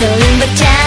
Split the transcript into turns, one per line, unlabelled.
so in the town